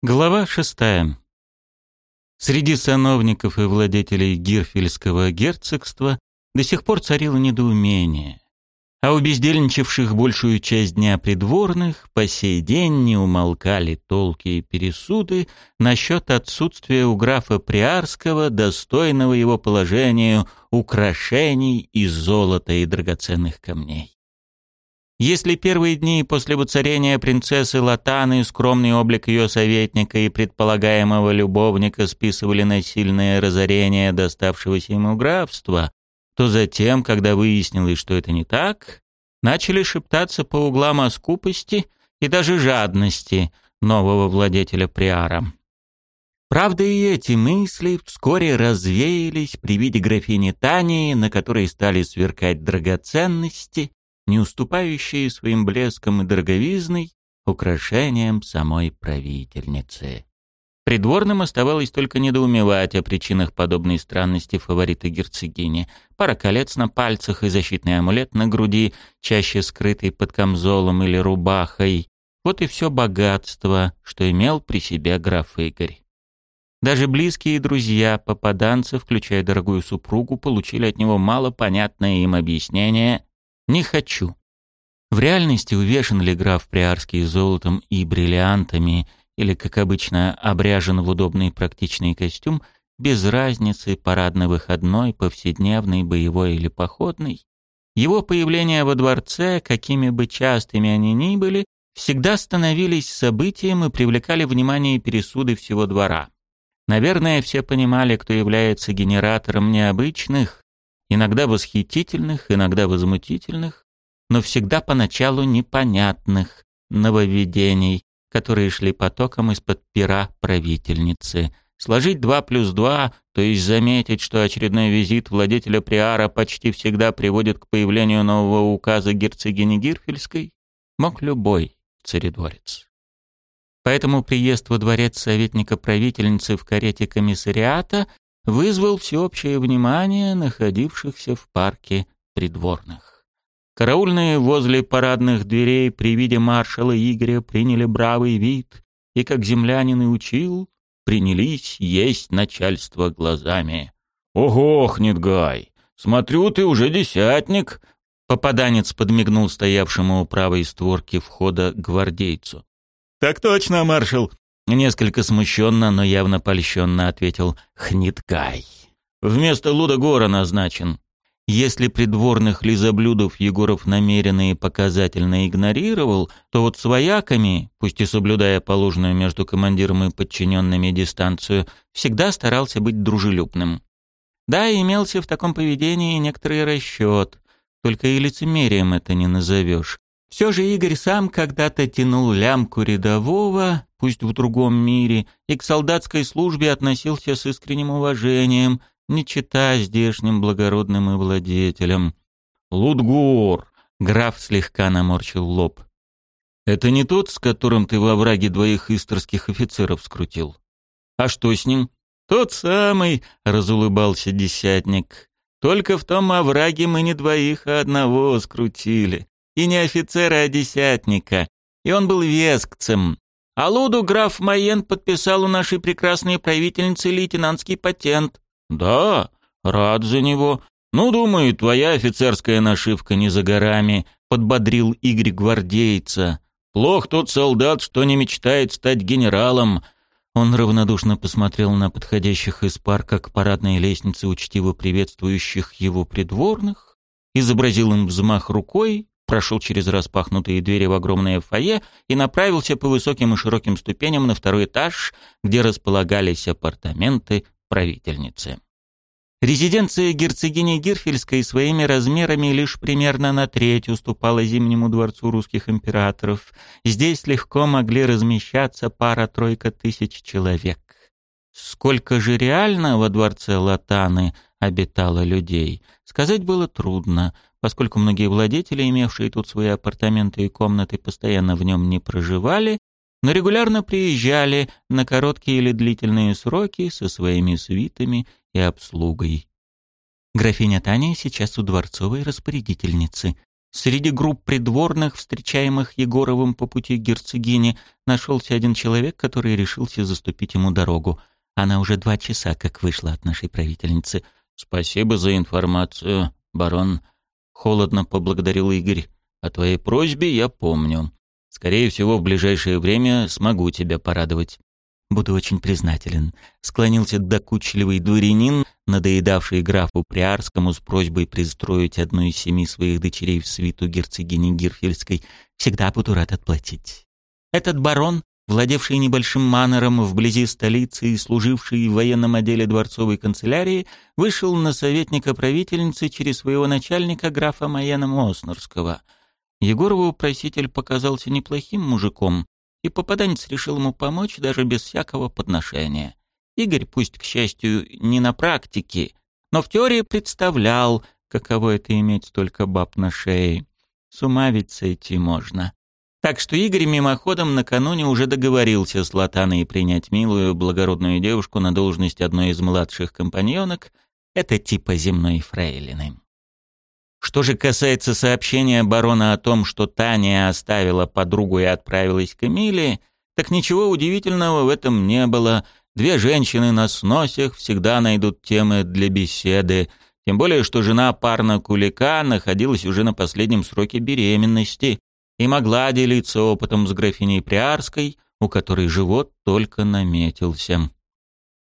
Глава шестая. Среди сановников и владетелей Гирфельского герцогства до сих пор царило недоумение, а у бездельничавших большую часть дня придворных по сей день не умолкали толки и пересуды насчет отсутствия у графа Приарского, достойного его положению, украшений из золота и драгоценных камней. Если первые дни после воцарения принцессы Латаны скромный облик ее советника и предполагаемого любовника списывали на сильное разорение доставшегося ему графства, то затем, когда выяснилось, что это не так, начали шептаться по углам о скупости и даже жадности нового владетеля Приара. Правда, и эти мысли вскоре развеялись при виде графини Тании, на которой стали сверкать драгоценности, не уступающие своим блеском и дороговизной украшениям самой правительницы. Придворным оставалось только недоумевать о причинах подобной странности фаворита герцогини. Пара колец на пальцах и защитный амулет на груди, чаще скрытый под камзолом или рубахой. Вот и все богатство, что имел при себе граф Игорь. Даже близкие друзья попаданца, включая дорогую супругу, получили от него мало понятное им объяснение не хочу. В реальности увешан ли граф Приарский золотом и бриллиантами, или, как обычно, обряжен в удобный практичный костюм, без разницы парадно-выходной, повседневный, боевой или походный, его появление во дворце, какими бы частыми они ни были, всегда становились событием и привлекали внимание и пересуды всего двора. Наверное, все понимали, кто является генератором необычных, иногда восхитительных, иногда возмутительных, но всегда поначалу непонятных нововведений, которые шли потоком из-под пера правительницы. Сложить два плюс два, то есть заметить, что очередной визит владетеля Приара почти всегда приводит к появлению нового указа герцогини Гирфельской, мог любой царедворец. Поэтому приезд во дворец советника правительницы в карете комиссариата вызвал всеобщее внимание находившихся в парке придворных. Караульные возле парадных дверей при виде маршала Игоря приняли бравый вид и, как землянин и учил, принялись есть начальство глазами. «Ого, Хнедгай, смотрю, ты уже десятник!» Попаданец подмигнул стоявшему у правой створки входа гвардейцу. «Так точно, маршал!» Несколько смущенно, но явно польщенно ответил Хниткай. «Вместо Лудогора назначен. Если придворных лизоблюдов Егоров намеренно и показательно игнорировал, то вот с вояками, пусть и соблюдая положенную между командиром и подчиненными дистанцию, всегда старался быть дружелюбным. Да, имелся в таком поведении некоторый расчет, только и лицемерием это не назовешь. Все же Игорь сам когда-то тянул лямку рядового, пусть в другом мире, и к солдатской службе относился с искренним уважением, не читая здешним благородным и владетелям. «Лутгор!» — граф слегка наморщил лоб. «Это не тот, с которым ты во враге двоих исторских офицеров скрутил? А что с ним?» «Тот самый!» — разулыбался десятник. «Только в том овраге мы не двоих, а одного скрутили. И не офицера, а десятника. И он был вескцем. А Луду граф Майен подписал у нашей прекрасной правительницы лейтенантский патент. Да, рад за него. Ну, думаю, твоя офицерская нашивка не за горами, подбодрил Игорь гвардейца. Плох тот солдат, что не мечтает стать генералом. Он равнодушно посмотрел на подходящих из парка к парадной лестнице учтиво приветствующих его придворных, изобразил им взмах рукой прошел через распахнутые двери в огромное фойе и направился по высоким и широким ступеням на второй этаж, где располагались апартаменты правительницы. Резиденция герцогини Гирфельской своими размерами лишь примерно на треть уступала Зимнему дворцу русских императоров. Здесь легко могли размещаться пара-тройка тысяч человек. Сколько же реально во дворце Латаны обитало людей, сказать было трудно — поскольку многие владетели, имевшие тут свои апартаменты и комнаты, постоянно в нем не проживали, но регулярно приезжали на короткие или длительные сроки со своими свитами и обслугой. Графиня Таня сейчас у дворцовой распорядительницы. Среди групп придворных, встречаемых Егоровым по пути к герцогине, нашелся один человек, который решился заступить ему дорогу. Она уже два часа как вышла от нашей правительницы. «Спасибо за информацию, барон», — холодно поблагодарил Игорь. «О твоей просьбе я помню. Скорее всего, в ближайшее время смогу тебя порадовать». «Буду очень признателен», — склонился докучливый дворянин, надоедавший графу Приарскому с просьбой пристроить одну из семи своих дочерей в свиту герцогини Гирфельской. «Всегда буду рад отплатить». Этот барон, владевший небольшим манором вблизи столицы и служивший в военном отделе дворцовой канцелярии, вышел на советника правительницы через своего начальника графа Маяна Моснерского. Егорову проситель показался неплохим мужиком, и попаданец решил ему помочь даже без всякого подношения. Игорь, пусть, к счастью, не на практике, но в теории представлял, каково это иметь столько баб на шее. С ума ведь сойти можно. Так что Игорь мимоходом накануне уже договорился с Латаной принять милую, благородную девушку на должность одной из младших компаньонок, это типа земной фрейлины. Что же касается сообщения барона о том, что Таня оставила подругу и отправилась к Эмилии, так ничего удивительного в этом не было. Две женщины на сносях всегда найдут темы для беседы, тем более что жена парна Кулика находилась уже на последнем сроке беременности и могла делиться опытом с графиней Приарской, у которой живот только наметился.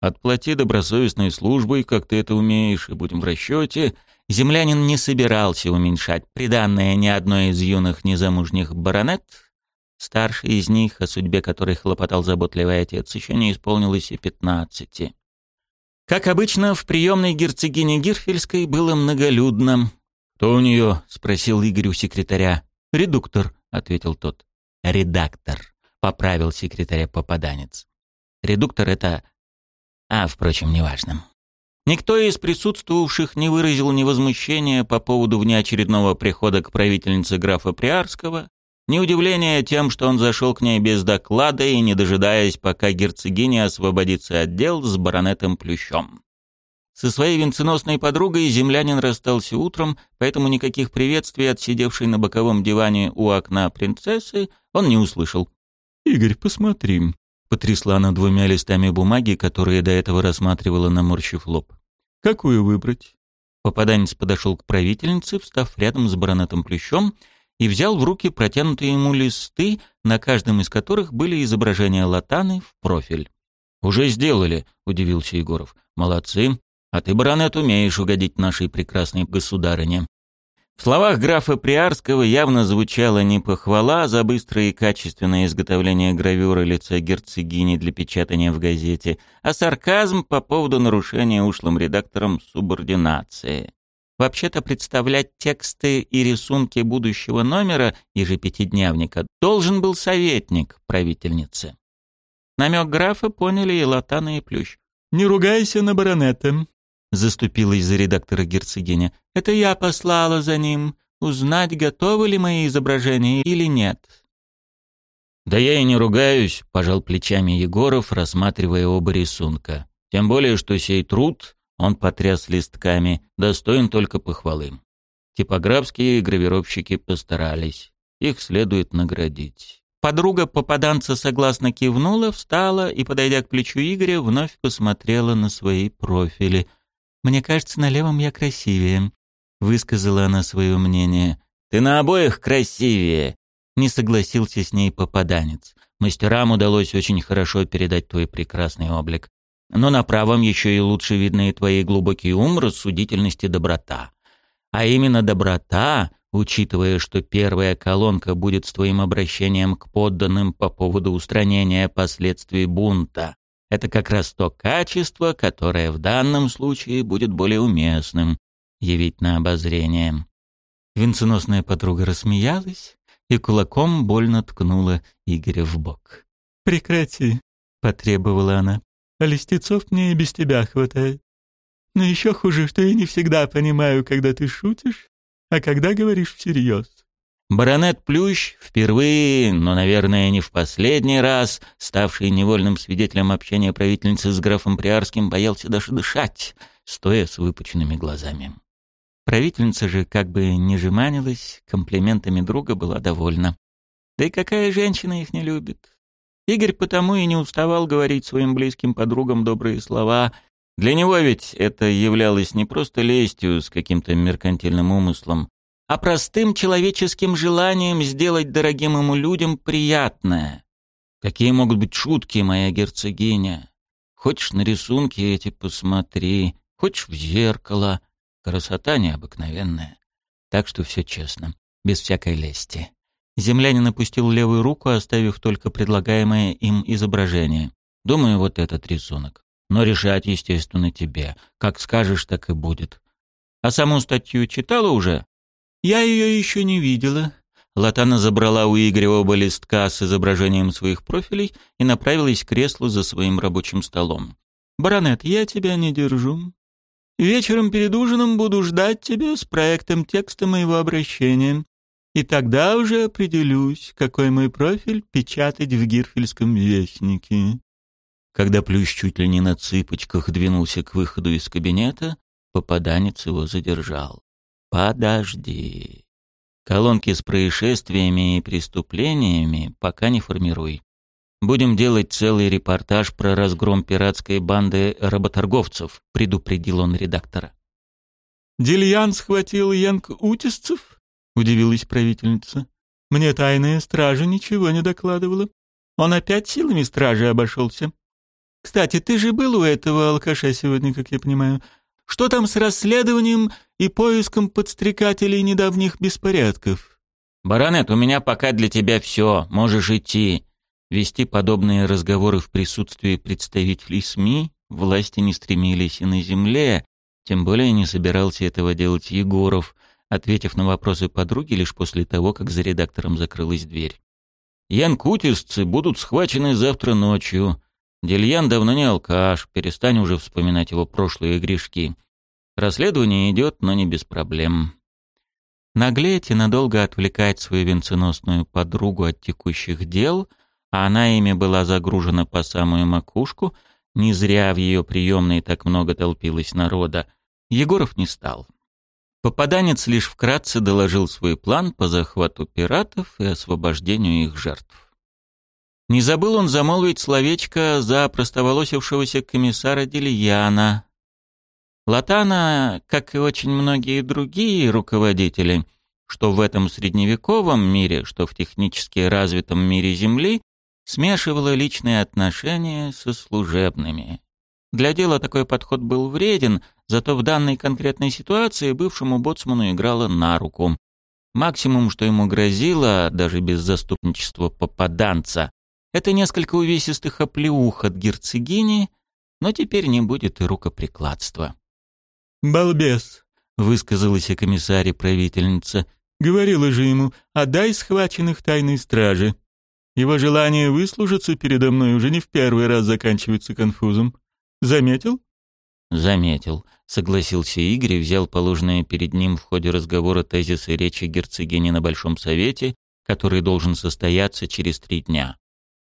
«Отплати добросовестной службой, как ты это умеешь, и будем в расчете», Землянин не собирался уменьшать приданное ни одной из юных незамужних баронет. Старший из них, о судьбе которой хлопотал заботливый отец, еще не исполнилось и пятнадцати. Как обычно, в приемной герцогини Гирфельской было многолюдно. «Кто у нее?» — спросил Игорь у секретаря. «Редуктор», — ответил тот. «Редактор», — поправил секретаря попаданец. «Редуктор — это...» А, впрочем, неважно. Никто из присутствовавших не выразил ни возмущения по поводу внеочередного прихода к правительнице графа Приарского, ни удивления тем, что он зашел к ней без доклада и не дожидаясь, пока герцогиня освободится от дел с баронетом Плющом. Со своей венценосной подругой землянин расстался утром, поэтому никаких приветствий от сидевшей на боковом диване у окна принцессы он не услышал. «Игорь, посмотри», — потрясла она двумя листами бумаги, которые до этого рассматривала, наморщив лоб. Какую выбрать? Попаданец подошел к правительнице, встав рядом с баронетом Плющом, и взял в руки протянутые ему листы, на каждом из которых были изображения латаны в профиль. «Уже сделали», — удивился Егоров. «Молодцы. А ты, баронет, умеешь угодить нашей прекрасной государыне. В словах графа Приарского явно звучала не похвала за быстрое и качественное изготовление гравюры лица герцогини для печатания в газете, а сарказм по поводу нарушения ушлым редактором субординации. Вообще-то представлять тексты и рисунки будущего номера ежепятидневника должен был советник правительницы. Намек графа поняли и Латана, и Плющ. «Не ругайся на баронета», — заступилась за редактора герцогиня. «Это я послала за ним. Узнать, готовы ли мои изображения или нет». «Да я и не ругаюсь», — пожал плечами Егоров, рассматривая оба рисунка. «Тем более, что сей труд, — он потряс листками, — достоин только похвалы. Типографские гравировщики постарались. Их следует наградить». Подруга попаданца согласно кивнула, встала и, подойдя к плечу Игоря, вновь посмотрела на свои профили — «Мне кажется, на левом я красивее», — высказала она свое мнение. «Ты на обоих красивее», — не согласился с ней попаданец. «Мастерам удалось очень хорошо передать твой прекрасный облик. Но на правом еще и лучше видны твои глубокий ум, рассудительность и доброта. А именно доброта, учитывая, что первая колонка будет с твоим обращением к подданным по поводу устранения последствий бунта. Это как раз то качество, которое в данном случае будет более уместным явить на обозрение. Венценосная подруга рассмеялась и кулаком больно ткнула Игоря в бок. «Прекрати», — потребовала она. «А листецов мне и без тебя хватает. Но еще хуже, что я не всегда понимаю, когда ты шутишь, а когда говоришь всерьез. Баронет Плющ, впервые, но, наверное, не в последний раз, ставший невольным свидетелем общения правительницы с графом Приарским, боялся даже дышать, стоя с выпученными глазами. Правительница же как бы не жеманилась, комплиментами друга была довольна. Да и какая женщина их не любит? Игорь потому и не уставал говорить своим близким подругам добрые слова. Для него ведь это являлось не просто лестью с каким-то меркантильным умыслом, а простым человеческим желанием сделать дорогим ему людям приятное. Какие могут быть шутки, моя герцогиня? Хочешь на рисунки эти посмотри, хочешь в зеркало. Красота необыкновенная. Так что все честно, без всякой лести. Землянин опустил левую руку, оставив только предлагаемое им изображение. Думаю, вот этот рисунок. Но решать, естественно, тебе. Как скажешь, так и будет. А саму статью читала уже? Я ее еще не видела. Латана забрала у Игоря оба листка с изображением своих профилей и направилась к креслу за своим рабочим столом. «Баронет, я тебя не держу. Вечером перед ужином буду ждать тебя с проектом текста моего обращения. И тогда уже определюсь, какой мой профиль печатать в Гирфельском вестнике». Когда Плющ чуть ли не на цыпочках двинулся к выходу из кабинета, попаданец его задержал. «Подожди. Колонки с происшествиями и преступлениями пока не формируй. Будем делать целый репортаж про разгром пиратской банды работорговцев», — предупредил он редактора. «Дильян схватил Янг Утисцев?» удивилась правительница. Мне тайная стража ничего не докладывала. Он опять силами стражи обошелся. Кстати, ты же был у этого алкаша сегодня, как я понимаю. Что там с расследованием и поиском подстрекателей недавних беспорядков? Баронет, у меня пока для тебя все, можешь идти. Вести подобные разговоры в присутствии представителей СМИ власти не стремились и на земле, тем более не собирался этого делать Егоров, ответив на вопросы подруги лишь после того, как за редактором закрылась дверь. «Янкутисцы будут схвачены завтра ночью. Дельян давно не алкаш, перестань уже вспоминать его прошлые грешки. Расследование идет, но не без проблем». Наглеть и надолго отвлекать свою венценосную подругу от текущих дел, а она ими была загружена по самую макушку, не зря в ее приемной так много толпилось народа, Егоров не стал. Попаданец лишь вкратце доложил свой план по захвату пиратов и освобождению их жертв. Не забыл он замолвить словечко за простоволосившегося комиссара Дельяна. Латана, как и очень многие другие руководители, что в этом средневековом мире, что в технически развитом мире Земли, смешивала личные отношения со служебными. Для дела такой подход был вреден, зато в данной конкретной ситуации бывшему боцману играло на руку. Максимум, что ему грозило, даже без заступничества попаданца, это несколько увесистых оплеух от герцогини, но теперь не будет и рукоприкладства. «Балбес», — высказалась о комиссаре правительница, — «говорила же ему, отдай схваченных тайной стражи. Его желание выслужиться передо мной уже не в первый раз заканчивается конфузом. Заметил? Заметил, согласился Игорь и взял положенные перед ним в ходе разговора тезисы речи герцогини на Большом Совете, который должен состояться через три дня.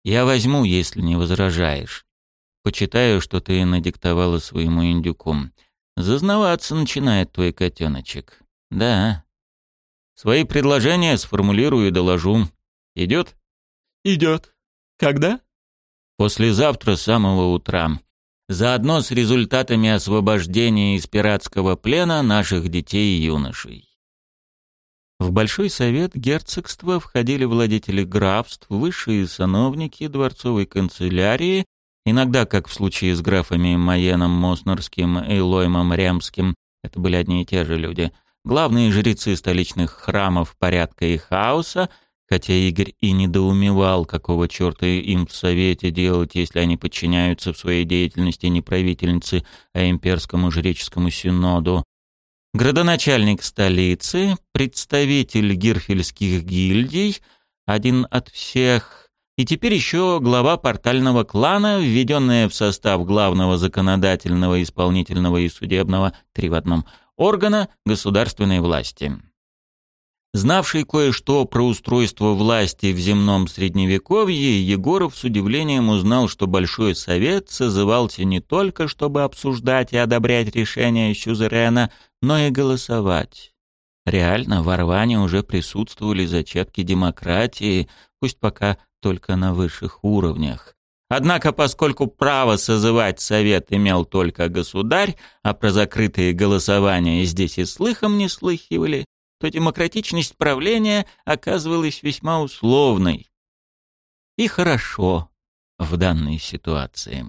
Я возьму, если не возражаешь. Почитаю, что ты надиктовала своему индюку. Зазнаваться начинает твой котеночек. Да. Свои предложения сформулирую и доложу. Идет? Идет. Когда? Послезавтра с самого утра заодно с результатами освобождения из пиратского плена наших детей и юношей. В Большой Совет герцогства входили владетели графств, высшие сановники дворцовой канцелярии, иногда, как в случае с графами Маеном Моснерским и Лоймом Ремским, это были одни и те же люди, главные жрецы столичных храмов порядка и хаоса — хотя Игорь и недоумевал, какого черта им в Совете делать, если они подчиняются в своей деятельности не правительнице, а имперскому жреческому синоду. Градоначальник столицы, представитель гирфельских гильдий, один от всех, и теперь еще глава портального клана, введенная в состав главного законодательного, исполнительного и судебного, три в одном, органа государственной власти. Знавший кое-что про устройство власти в земном средневековье, Егоров с удивлением узнал, что Большой Совет созывался не только, чтобы обсуждать и одобрять решения сюзерена, но и голосовать. Реально, в Орване уже присутствовали зачатки демократии, пусть пока только на высших уровнях. Однако, поскольку право созывать совет имел только государь, а про закрытые голосования здесь и слыхом не слыхивали, то демократичность правления оказывалась весьма условной. И хорошо в данной ситуации.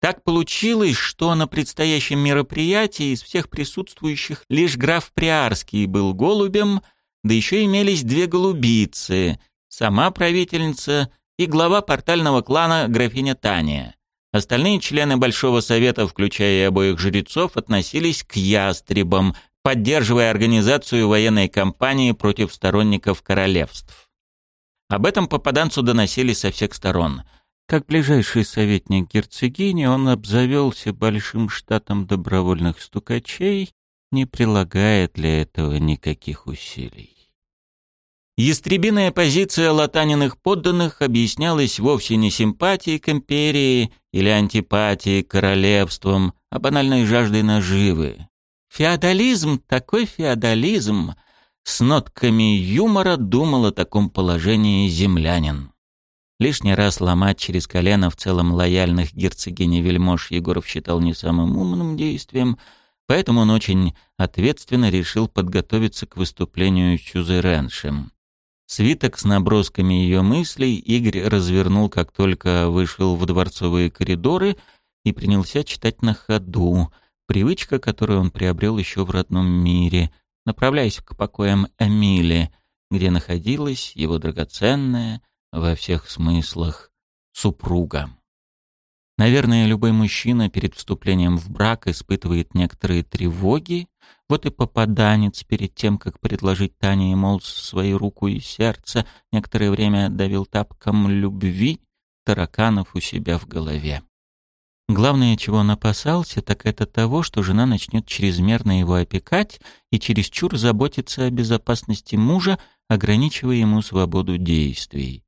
Так получилось, что на предстоящем мероприятии из всех присутствующих лишь граф Приарский был голубем, да еще имелись две голубицы, сама правительница и глава портального клана графиня Таня. Остальные члены Большого Совета, включая и обоих жрецов, относились к ястребам, поддерживая организацию военной кампании против сторонников королевств. Об этом попаданцу доносили со всех сторон. Как ближайший советник герцогини, он обзавелся большим штатом добровольных стукачей, не прилагая для этого никаких усилий. Ястребиная позиция латаниных подданных объяснялась вовсе не симпатией к империи или антипатией к королевствам, а банальной жаждой наживы. Феодализм, такой феодализм, с нотками юмора думал о таком положении землянин. Лишний раз ломать через колено в целом лояльных герцогини вельмож Егоров считал не самым умным действием, поэтому он очень ответственно решил подготовиться к выступлению Чузереншем. Свиток с набросками ее мыслей Игорь развернул, как только вышел в дворцовые коридоры и принялся читать на ходу, Привычка, которую он приобрел еще в родном мире, направляясь к покоям Эмили, где находилась его драгоценная, во всех смыслах, супруга. Наверное, любой мужчина перед вступлением в брак испытывает некоторые тревоги, вот и попаданец перед тем, как предложить Тане и Молс свою руку и сердце, некоторое время давил тапком любви тараканов у себя в голове. Главное, чего он опасался, так это того, что жена начнет чрезмерно его опекать и чересчур заботиться о безопасности мужа, ограничивая ему свободу действий.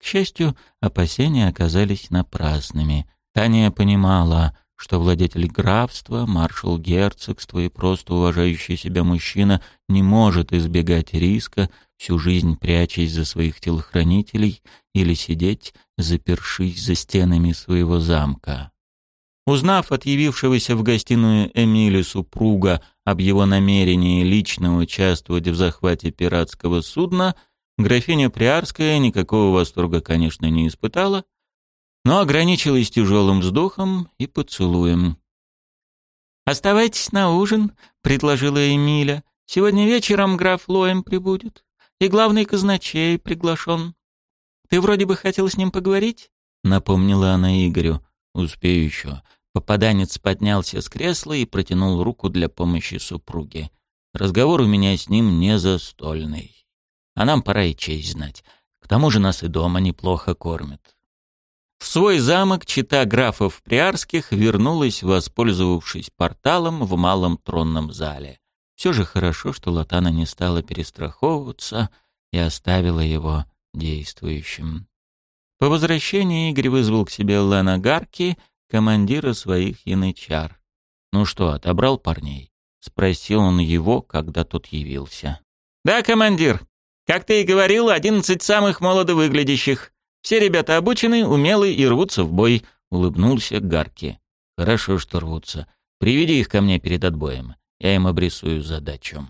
К счастью, опасения оказались напрасными. Таня понимала, что владетель графства, маршал герцогства и просто уважающий себя мужчина не может избегать риска, всю жизнь прячась за своих телохранителей или сидеть, запершись за стенами своего замка. Узнав от явившегося в гостиную Эмили супруга об его намерении лично участвовать в захвате пиратского судна, графиня Приарская никакого восторга, конечно, не испытала, но ограничилась тяжелым вздохом и поцелуем. «Оставайтесь на ужин», — предложила Эмиля. «Сегодня вечером граф Лоем прибудет, и главный казначей приглашен. Ты вроде бы хотел с ним поговорить?» — напомнила она Игорю. «Успею еще», Попаданец поднялся с кресла и протянул руку для помощи супруге. Разговор у меня с ним не застольный. А нам пора и честь знать. К тому же нас и дома неплохо кормят. В свой замок чита графов Приарских вернулась, воспользовавшись порталом в малом тронном зале. Все же хорошо, что Латана не стала перестраховываться и оставила его действующим. По возвращении Игорь вызвал к себе Лена Гарки командира своих янычар. «Ну что, отобрал парней?» — спросил он его, когда тот явился. «Да, командир. Как ты и говорил, одиннадцать самых молодо выглядящих. Все ребята обучены, умелы и рвутся в бой», — улыбнулся Гарки. «Хорошо, что рвутся. Приведи их ко мне перед отбоем. Я им обрисую задачу».